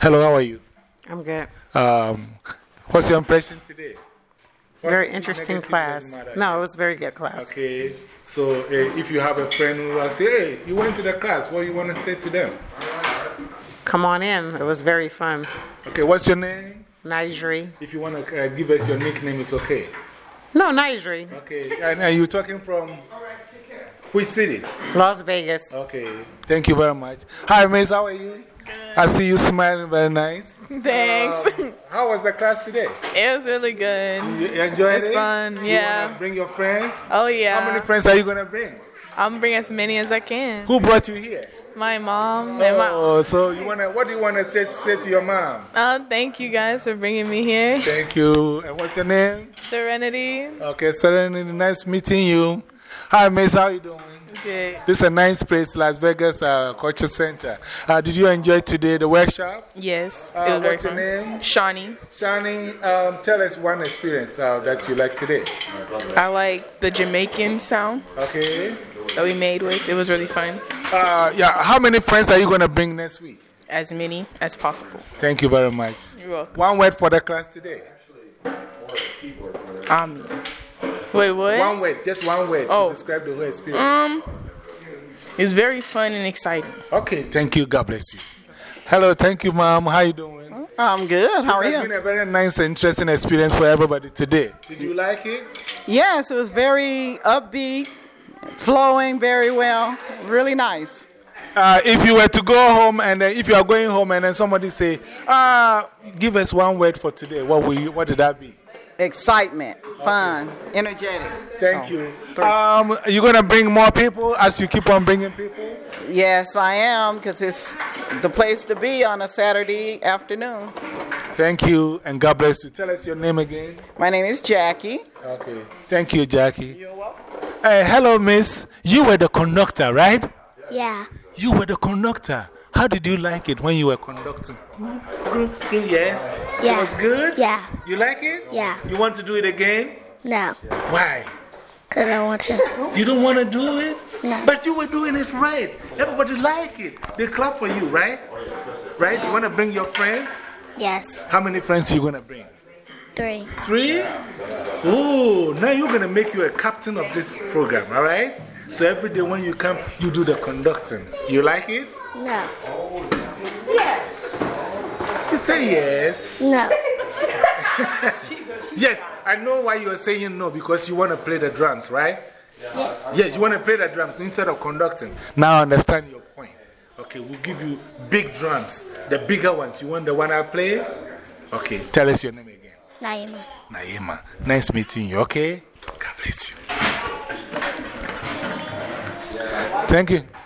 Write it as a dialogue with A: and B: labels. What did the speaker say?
A: Hello, how are you?
B: I'm good.
A: Um, what's your impression today? What's
B: Very interesting class. No, it was a very good class.
A: Okay, so uh, if you have a friend who will say, hey, you went to the class, what do you want to say to them?
B: Come on in. It was very fun.
A: Okay, what's your name?
B: Nigeri.
A: If you want to uh, give us your nickname, it's okay.
B: No, Nigeri.
A: Okay, and, are you're talking from which city?
B: Las Vegas.
A: Okay, thank you very much. Hi, Miss, how are you? I see you smiling very nice.
C: Thanks.
A: How was the class today?
C: it was really good.
A: You enjoyed
C: It's
A: it?
C: fun, yeah.
A: wanna bring your friends?
C: Oh, yeah.
A: How many friends are you going to bring?
C: I'm gonna bring as many as I can.
A: Who brought you here?
C: My mom and my.
A: Oh, so you wanna, what do you want to say to your mom?
C: Uh, thank you guys for bringing me here.
A: Thank you. And what's your name?
C: Serenity.
A: Okay, Serenity, nice meeting you. Hi, Miss, how you doing?
C: Good.
A: This is a nice place, Las Vegas uh, Culture Center. Uh, did you enjoy today the workshop?
D: Yes,
A: Uh,
D: it
A: what's your name? Shani, um, tell us one experience uh, that you like today.
D: I like the Jamaican sound
A: Okay.
D: that we made with. It was really fun.
A: Uh, yeah, how many friends are you going to bring next week?
D: As many as possible.
A: Thank you very much.
D: You're welcome.
A: One word for the class today.
D: Amen.
C: Wait, what?
A: One word, just one word
D: Oh.
A: to describe the whole experience.
D: Um, it's very fun and exciting.
A: Okay, thank you. God bless you. Hello, thank you, ma'am. How you doing?
E: I'm good. How are
A: It's
E: you?
A: been a very nice, interesting experience for everybody today. Did you like it?
E: Yes, it was very upbeat, flowing very well. Really nice.
A: Uh, if you were to go home and then if you are going home and then somebody say, ah, give us one word for today, what, will you, what did that be?
E: Excitement, fun, energetic.
A: Thank you. Um, are you going to bring more people as you keep on bringing people?
E: Yes, I am, because it's the place to be on a Saturday afternoon.
A: Thank you and God bless you. Tell us your name again.
E: My name is Jackie.
A: Okay. Thank you, Jackie. You're welcome. Hey, hello, miss. You were the conductor, right?
F: Yeah.
A: You were the conductor. How did you like it when you were conducting? Yes. It was good?
F: Yeah.
A: You like it?
F: Yeah.
A: You want to do it again?
F: No.
A: Why?
F: Because I want to.
A: You don't want to do it?
F: No.
A: But you were doing it right. Everybody like it. They clap for you, right? Right? You want to bring your friends?
F: Yes.
A: How many friends are you going to bring?
F: Three.
A: Three? Oh, now you're going to make you a captain of this program, all right? So every day when you come, you do the conducting. You like it?
F: No. Yes.
A: You say yes.
F: No.
A: Yes, I know why you're saying no because you want to play the drums, right?
F: Yes.
A: Yes, you want to play the drums instead of conducting. Now I understand your point. Okay, we'll give you big drums, the bigger ones. You want the one I play? Okay, tell us your name again.
F: Naima.
A: Naima. Nice meeting you, okay? God bless you. Thank you.